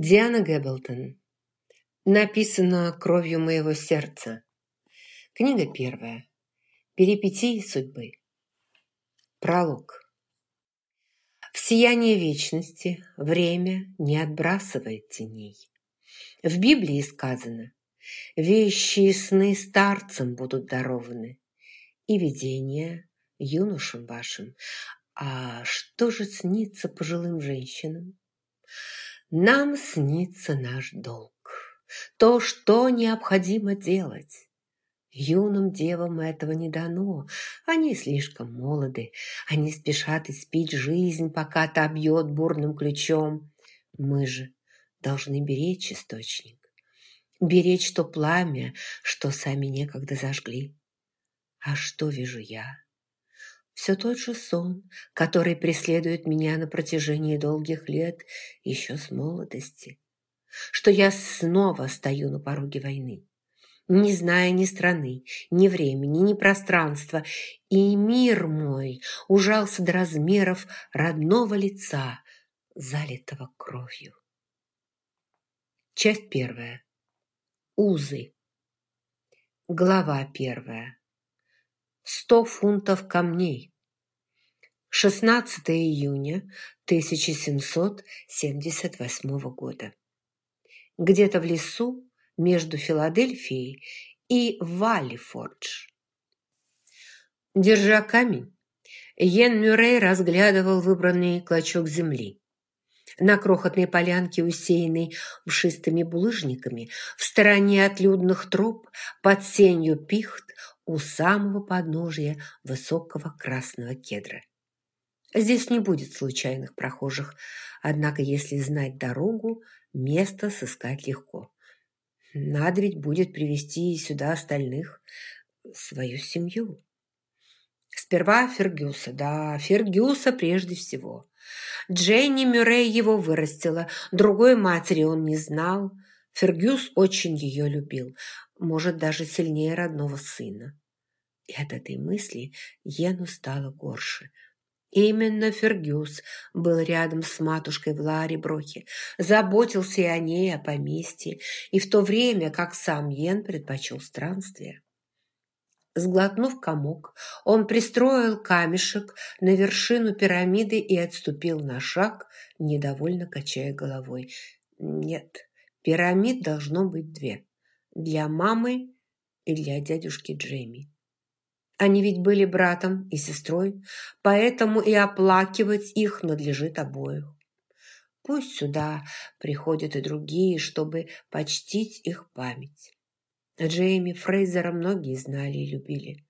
Диана Гэблтон. Написано кровью моего сердца. Книга первая. Перипетии судьбы. Пролог. В сиянии вечности время не отбрасывает теней. В Библии сказано «Вещи и сны старцам будут дарованы, и видения юношам вашим». А что же снится пожилым женщинам? Нам снится наш долг, то, что необходимо делать. Юным девам этого не дано, они слишком молоды, они спешат испить жизнь, пока та бьет бурным ключом. Мы же должны беречь источник, беречь то пламя, что сами некогда зажгли. А что вижу я? Все тот же сон, который преследует меня на протяжении долгих лет еще с молодости. Что я снова стою на пороге войны, не зная ни страны, ни времени, ни пространства, и мир мой ужался до размеров родного лица, залитого кровью. Часть первая. Узы. Глава первая. Сто фунтов камней. 16 июня 1778 года. Где-то в лесу между Филадельфией и Валлифордж. Держа камень, Йен Мюррей разглядывал выбранный клочок земли. На крохотной полянке, усеянной мшистыми булыжниками, в стороне от людных троп, под сенью пихт, у самого подножия высокого красного кедра. Здесь не будет случайных прохожих, однако если знать дорогу, место сыскать легко. Надо ведь будет привести сюда остальных, свою семью. Сперва Фергюса, да, Фергюса прежде всего. Дженни Мюррей его вырастила, другой матери он не знал. Фергюс очень ее любил может, даже сильнее родного сына. И от этой мысли Йену стало горше. Именно Фергюс был рядом с матушкой в Лариброхе, заботился и о ней, о поместье, и в то время, как сам Йен предпочел странствие. Сглотнув комок, он пристроил камешек на вершину пирамиды и отступил на шаг, недовольно качая головой. Нет, пирамид должно быть две для мамы и для дядюшки Джейми. Они ведь были братом и сестрой, поэтому и оплакивать их надлежит обоих. Пусть сюда приходят и другие, чтобы почтить их память. Джейми Фрейзера многие знали и любили.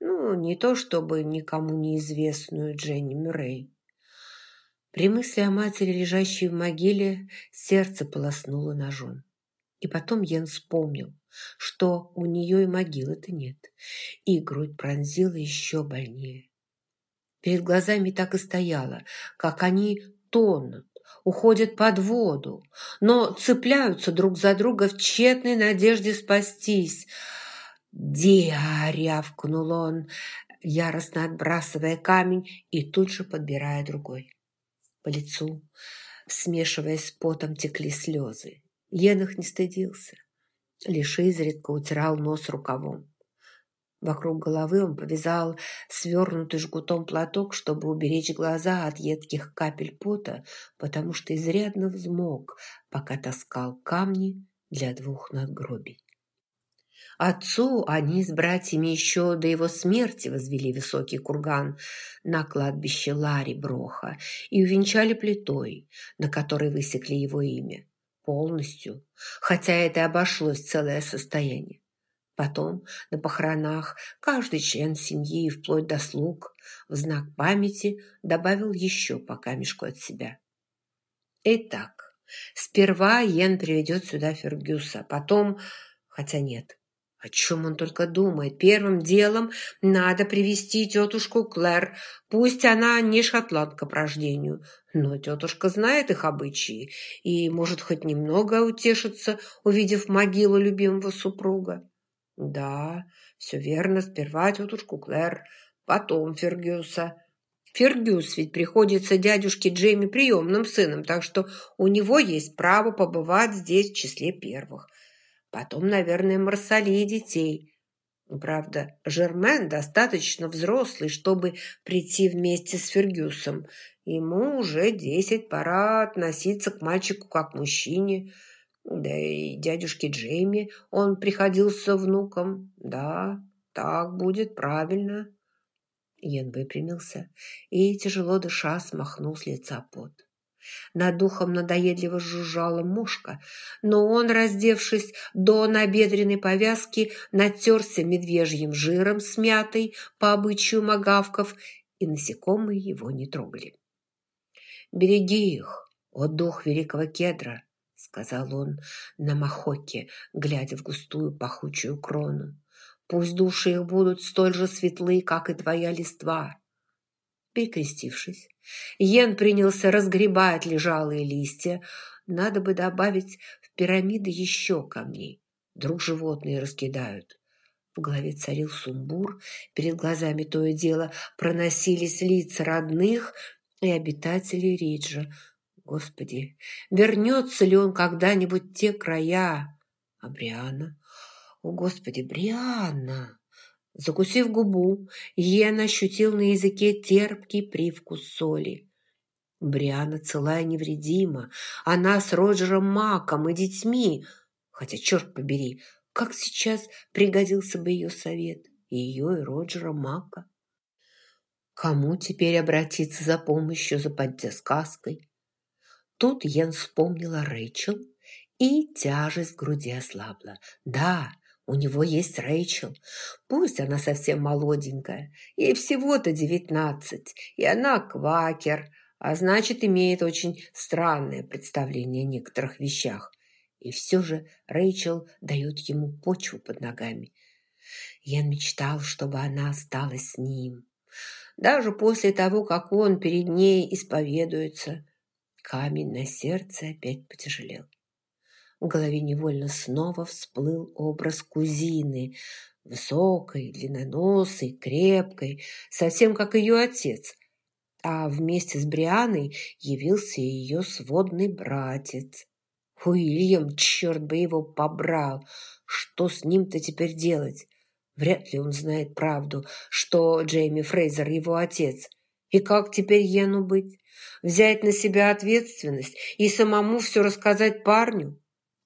Ну, не то чтобы никому неизвестную Дженни Мюррей. При мысли о матери, лежащей в могиле, сердце полоснуло ножом. И потом Йен вспомнил, что у нее и могилы-то нет, и грудь пронзила еще больнее. Перед глазами так и стояло, как они тонут, уходят под воду, но цепляются друг за друга в тщетной надежде спастись. «Диа!» – рявкнул он, яростно отбрасывая камень и тут же подбирая другой. По лицу, смешиваясь с потом, текли слезы. Енах не стыдился, лишь изредка утирал нос рукавом. Вокруг головы он повязал свернутый жгутом платок, чтобы уберечь глаза от едких капель пота, потому что изрядно взмок, пока таскал камни для двух надгробий. Отцу они с братьями еще до его смерти возвели высокий курган на кладбище Лари Броха и увенчали плитой, на которой высекли его имя полностью, хотя это обошлось целое состояние. Потом на похоронах каждый член семьи, вплоть до слуг, в знак памяти добавил еще по камешку от себя. Итак, сперва Йен приведет сюда Фергюса, потом... Хотя нет, о чем он только думает? Первым делом надо привести тетушку Клэр. Пусть она не шотландка по рождению, но тетушка знает их обычаи и может хоть немного утешиться, увидев могилу любимого супруга. Да, все верно, сперва тетушку Клэр, потом Фергюса. Фергюс ведь приходится дядюшке Джейми приемным сыном, так что у него есть право побывать здесь в числе первых. Потом, наверное, Марсали и детей. Правда, Жермен достаточно взрослый, чтобы прийти вместе с Фергюсом. Ему уже десять, пора относиться к мальчику как мужчине. Да и дядюшке Джейми он приходился внуком. Да, так будет правильно. Йен выпрямился и, тяжело дыша, смахнул с лица пот. Над духом надоедливо жужжала мушка, но он, раздевшись до набедренной повязки, натерся медвежьим жиром смятой по обычаю магавков, и насекомые его не трогали. «Береги их, о дух великого кедра!» — сказал он на махоке, глядя в густую пахучую крону. Пусть души их будут столь же светлы, как и твоя листва. Перекрестившись, Йен принялся разгребать лежалые листья. Надо бы добавить в пирамиды еще камней. Вдруг животные раскидают. В голове царил сумбур, перед глазами то и дело проносились лица родных и обитателей Риджа. Господи, вернется ли он когда-нибудь те края? А Бриана? «О, Господи, Брианна!» Закусив губу, Йен ощутил на языке терпкий привкус соли. Бриана целая невредима. Она с Роджером Маком и детьми. Хотя, черт побери, как сейчас пригодился бы ее совет. Ее, и Роджера Мака. Кому теперь обратиться за помощью, за подсказкой? Тут Йен вспомнила Рэйчел, и тяжесть в груди ослабла. Да, у него есть Рэйчел. Пусть она совсем молоденькая. Ей всего-то девятнадцать. И она квакер. А значит, имеет очень странное представление о некоторых вещах. И все же Рэйчел дает ему почву под ногами. Я мечтал, чтобы она осталась с ним. Даже после того, как он перед ней исповедуется, камень на сердце опять потяжелел. В голове невольно снова всплыл образ кузины, высокой, длинноносой, крепкой, совсем как ее отец. А вместе с Брианой явился ее сводный братец. Уильям, черт бы его побрал! Что с ним-то теперь делать? Вряд ли он знает правду, что Джейми Фрейзер его отец. И как теперь Йену быть? Взять на себя ответственность и самому все рассказать парню?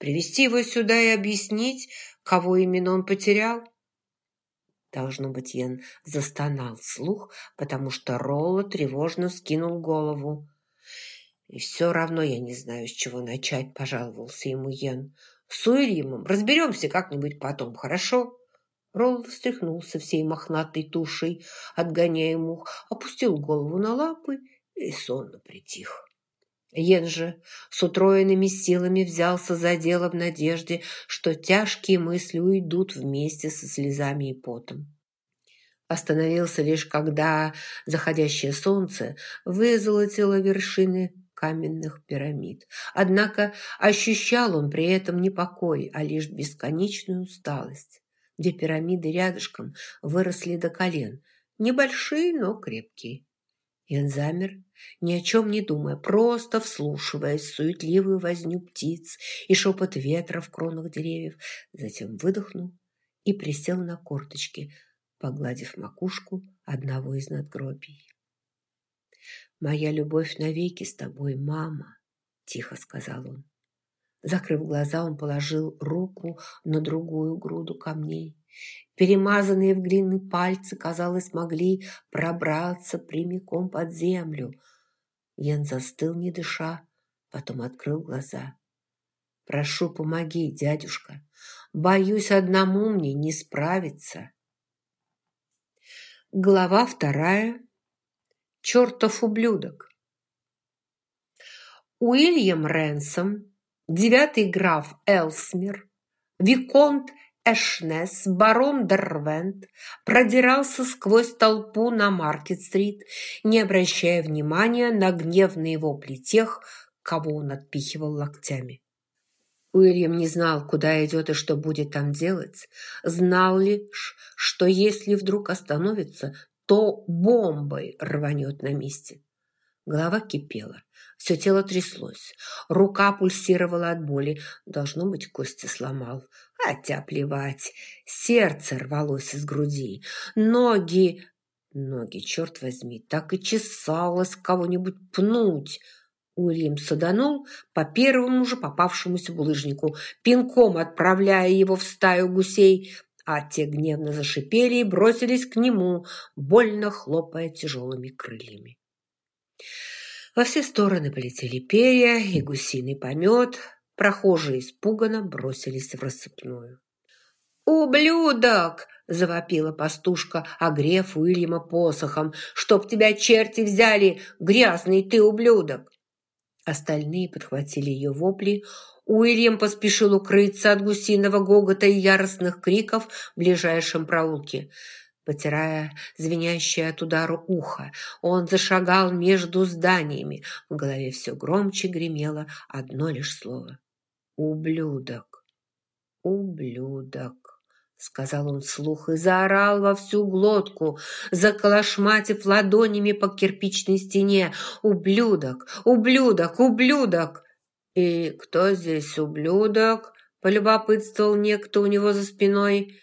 Привести его сюда и объяснить, кого именно он потерял? Должно быть, Йен застонал вслух, потому что Ролла тревожно скинул голову. «И все равно я не знаю, с чего начать», – пожаловался ему Йен. «С Уильямом разберемся как-нибудь потом, хорошо?» Ролл встряхнулся всей мохнатой тушей, отгоняя мух, опустил голову на лапы и сонно притих. Йен же с утроенными силами взялся за дело в надежде, что тяжкие мысли уйдут вместе со слезами и потом. Остановился лишь когда заходящее солнце вызолотило вершины каменных пирамид. Однако ощущал он при этом не покой, а лишь бесконечную усталость. Две пирамиды рядышком выросли до колен, небольшие, но крепкие. Ян замер, ни о чем не думая, просто вслушиваясь в суетливую возню птиц и шепот ветра в кронах деревьев, затем выдохнул и присел на корточки, погладив макушку одного из надгробий. «Моя любовь навеки с тобой, мама», – тихо сказал он. Закрыв глаза, он положил руку на другую груду камней. Перемазанные в глины пальцы, казалось, могли пробраться прямиком под землю. Ян застыл, не дыша, потом открыл глаза. «Прошу, помоги, дядюшка. Боюсь, одному мне не справиться». Глава вторая. Чертов ублюдок. Уильям Ренсом девятый граф Элсмир, Виконт Эшнес, барон Дервент продирался сквозь толпу на Маркет-стрит, не обращая внимания на гневные вопли тех, кого он отпихивал локтями. Уильям не знал, куда идет и что будет там делать. Знал лишь, что если вдруг остановится, то бомбой рванет на месте. Голова кипела, все тело тряслось, рука пульсировала от боли. Должно быть, кости сломал. Хотя плевать, сердце рвалось из груди, ноги... Ноги, черт возьми, так и чесалось кого-нибудь пнуть. Уильям саданул по первому же попавшемуся булыжнику, пинком отправляя его в стаю гусей, а те гневно зашипели и бросились к нему, больно хлопая тяжелыми крыльями. Во все стороны полетели перья и гусиный помет. Прохожие испуганно бросились в рассыпную. «Ублюдок!» – завопила пастушка, огрев Уильяма посохом. «Чтоб тебя черти взяли! Грязный ты ублюдок!» Остальные подхватили ее вопли. Уильям поспешил укрыться от гусиного гогота и яростных криков в ближайшем проулке. Потирая звенящее от удара ухо, он зашагал между зданиями. В голове все громче гремело одно лишь слово. «Ублюдок! Ублюдок!» сказал он вслух и заорал во всю глотку, заколошматив ладонями по кирпичной стене. «Ублюдок! Ублюдок! Ублюдок!» «И кто здесь ублюдок?» – полюбопытствовал некто у него за спиной.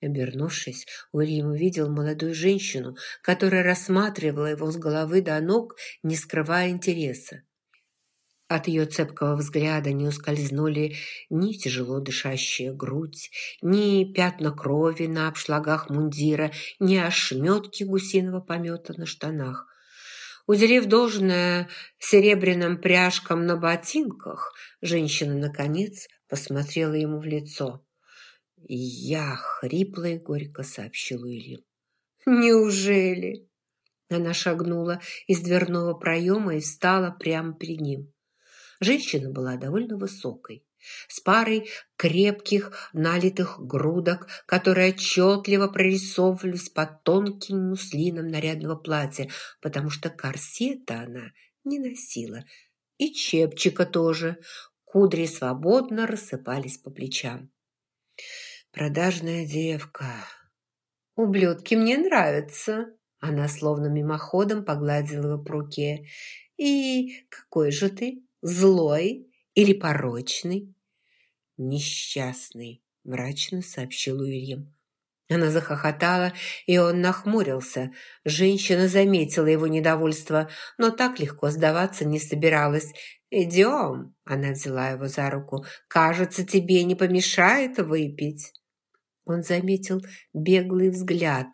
Обернувшись, Уильям увидел молодую женщину, которая рассматривала его с головы до ног, не скрывая интереса. От ее цепкого взгляда не ускользнули ни тяжело дышащая грудь, ни пятна крови на обшлагах мундира, ни ошметки гусиного помета на штанах. Уделив должное серебряным пряжкам на ботинках, женщина, наконец, посмотрела ему в лицо. «Я хрипло и горько сообщил Уильям. «Неужели?» Она шагнула из дверного проема и встала прямо перед ним. Женщина была довольно высокой, с парой крепких налитых грудок, которые отчетливо прорисовывались под тонким муслином нарядного платья, потому что корсета она не носила, и чепчика тоже. Кудри свободно рассыпались по плечам. Продажная девка. Ублюдки мне нравятся. Она словно мимоходом погладила его по руке. И какой же ты? Злой или порочный? Несчастный, мрачно сообщил Уильям. Она захохотала, и он нахмурился. Женщина заметила его недовольство, но так легко сдаваться не собиралась. «Идем», – она взяла его за руку, – «кажется, тебе не помешает выпить». Он заметил беглый взгляд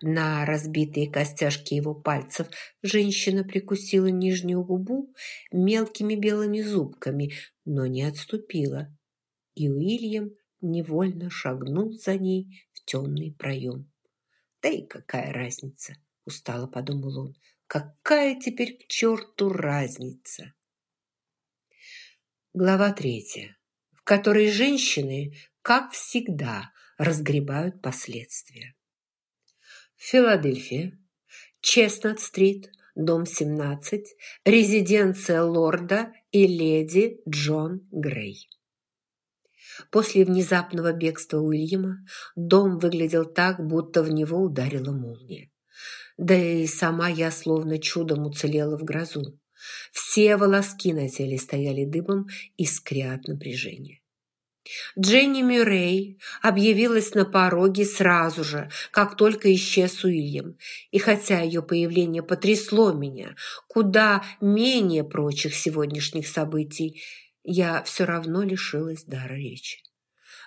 на разбитые костяшки его пальцев. Женщина прикусила нижнюю губу мелкими белыми зубками, но не отступила. И Уильям невольно шагнул за ней в темный проем. «Да и какая разница?» – устало подумал он. «Какая теперь к черту разница?» Глава третья, в которой женщины, как всегда, разгребают последствия. Филадельфия, Честнат-стрит, дом 17, резиденция лорда и леди Джон Грей. После внезапного бегства Уильяма дом выглядел так, будто в него ударила молния. Да и сама я словно чудом уцелела в грозу. Все волоски на теле стояли дыбом, искря от напряжения. Дженни Мюррей объявилась на пороге сразу же, как только исчез Уильям. И хотя ее появление потрясло меня куда менее прочих сегодняшних событий, я все равно лишилась дара речи.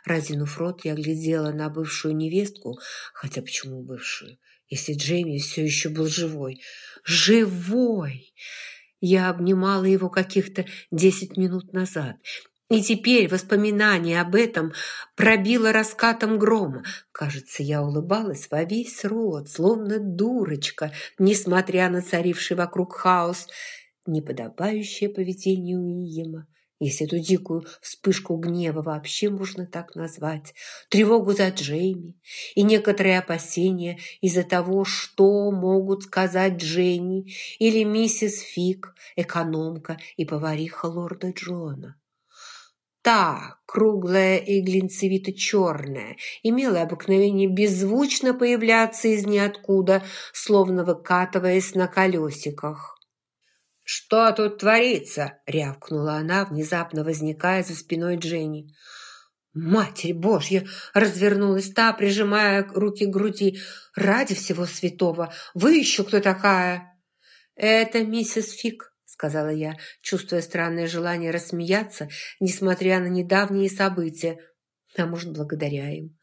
Разинув рот, я глядела на бывшую невестку, хотя почему бывшую, если Джейми все еще был живой. Живой! Я обнимала его каких-то десять минут назад и теперь воспоминание об этом пробило раскатом грома. Кажется, я улыбалась во весь рот, словно дурочка, несмотря на царивший вокруг хаос, неподобающее поведение Уильяма, если эту дикую вспышку гнева вообще можно так назвать, тревогу за Джейми и некоторые опасения из-за того, что могут сказать Дженни или миссис Фик, экономка и повариха лорда Джона. Та, круглая и глинцевито-черная, имела обыкновение беззвучно появляться из ниоткуда, словно выкатываясь на колесиках. «Что тут творится?» – рявкнула она, внезапно возникая за спиной Дженни. «Матерь Божья!» – развернулась та, прижимая руки к груди. «Ради всего святого! Вы еще кто такая?» «Это миссис Фик», – сказала я, чувствуя странное желание рассмеяться, несмотря на недавние события, а может, благодаря им.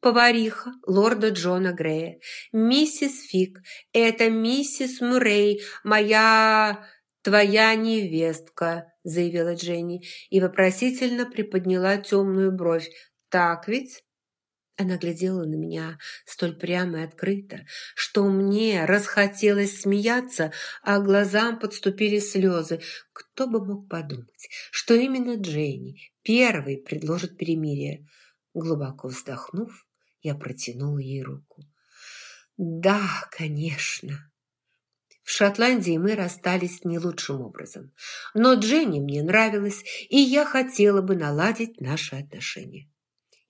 «Повариха лорда Джона Грея. Миссис Фик, это миссис Муррей, моя...» «Твоя невестка», – заявила Дженни и вопросительно приподняла темную бровь. «Так ведь?» Она глядела на меня столь прямо и открыто, что мне расхотелось смеяться, а глазам подступили слезы. Кто бы мог подумать, что именно Дженни первый предложит перемирие. Глубоко вздохнув, я протянула ей руку. «Да, конечно». В Шотландии мы расстались не лучшим образом. Но Дженни мне нравилась, и я хотела бы наладить наши отношения.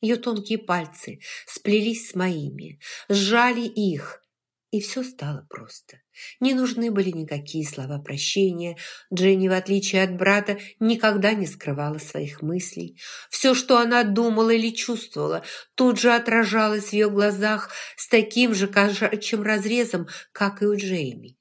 Ее тонкие пальцы сплелись с моими, сжали их, и все стало просто. Не нужны были никакие слова прощения. Дженни, в отличие от брата, никогда не скрывала своих мыслей. Все, что она думала или чувствовала, тут же отражалось в ее глазах с таким же кошачьим разрезом, как и у Джейми.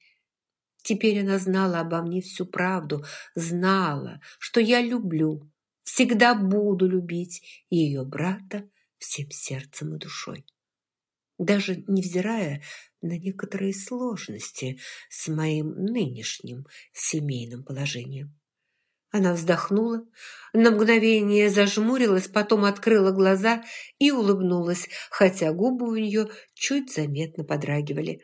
Теперь она знала обо мне всю правду, знала, что я люблю, всегда буду любить ее брата всем сердцем и душой. Даже невзирая на некоторые сложности с моим нынешним семейным положением. Она вздохнула, на мгновение зажмурилась, потом открыла глаза и улыбнулась, хотя губы у нее чуть заметно подрагивали.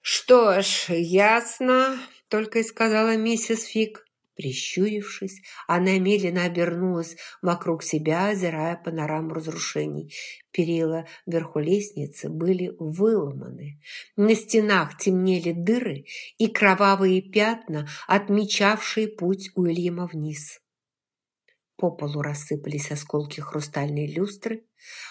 «Что ж, ясно», – только и сказала миссис Фиг. Прищурившись, она медленно обернулась вокруг себя, озирая панораму разрушений. Перила вверху лестницы были выломаны. На стенах темнели дыры и кровавые пятна, отмечавшие путь Уильяма вниз. По полу рассыпались осколки хрустальной люстры,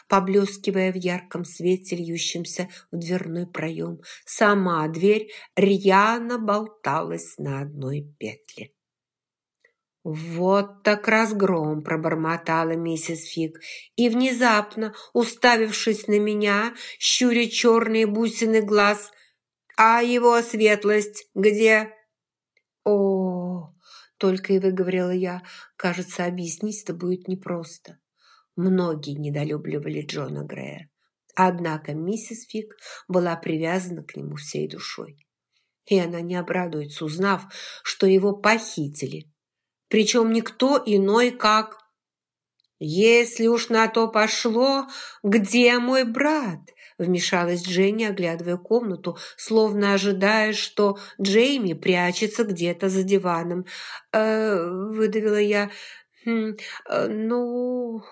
поблескивая в ярком свете, льющемся в дверной проем. Сама дверь рьяно болталась на одной петле. «Вот так разгром!» – пробормотала миссис Фиг. И внезапно, уставившись на меня, щуря черные бусины глаз, «А его светлость где?» «О, только и выговорила я. Кажется, объяснить это будет непросто. Многие недолюбливали Джона Грея. Однако миссис Фиг была привязана к нему всей душой. И она не обрадуется, узнав, что его похитили. Причем никто иной, как «Если уж на то пошло, где мой брат?» Вмешалась Дженни, оглядывая комнату, словно ожидая, что Джейми прячется где-то за диваном. «Э, выдавила я. «Хм, э, «Ну...»